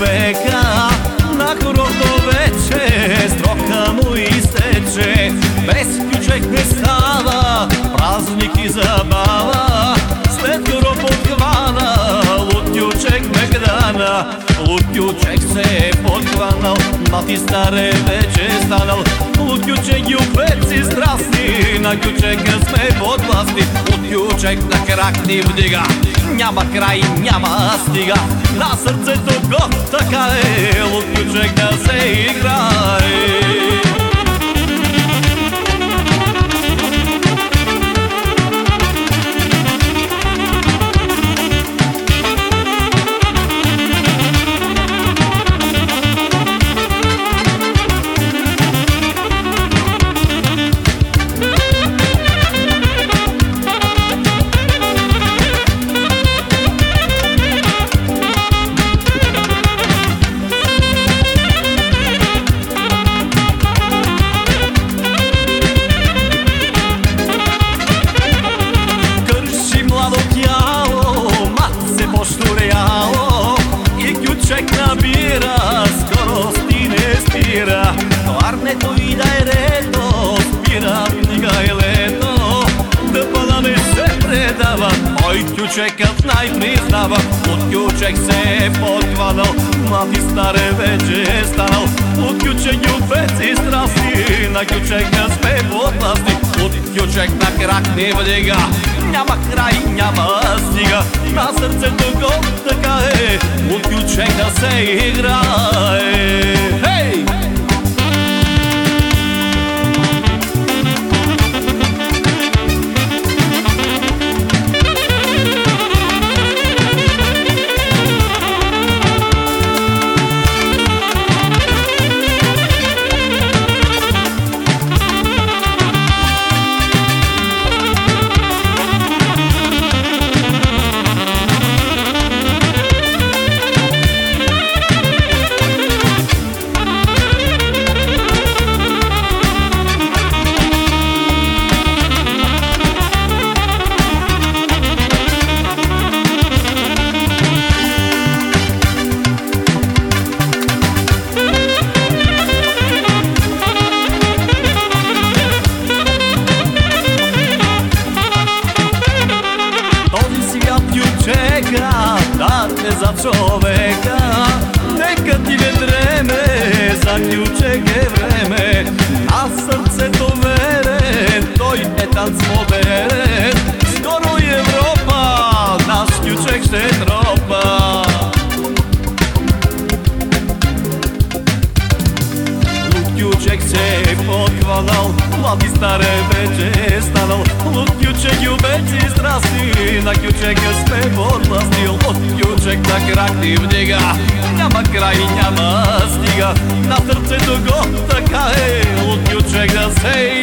човека на хорото вече Строка му изтече, без ключек не става Празник и забава, след хоро подхвана Луд ключек ме грана, луд се е подхванал Мати старе вече станал, луд ключек и опеци здрасти, На ключека сме подласти, луд ключек на крак ни вдига. Няма край, няма стига. На сърцето го така е От ючек да се играе тючекът най-признава. От тючек се е подхванал, млад и старе вече е станал. От тючек юпец и страсти, на тючека сме подвластни От тючек на крак не вдига, няма край, няма стига. На сърцето го така е От ключек да се играе se za čoveka. Neka ti vedreme, za ključeke vreme. A srce to vere, to i petan smo bere Skoro je Evropa, naš ključek šte tropa. Ključek se pohvalal, mladi stare večer stanal Od ključek ljubeci strasti, na ključek sme podlastil Od ključek na krak ti vdega, няма край, няма стига На сърцето го така е, от ključek да се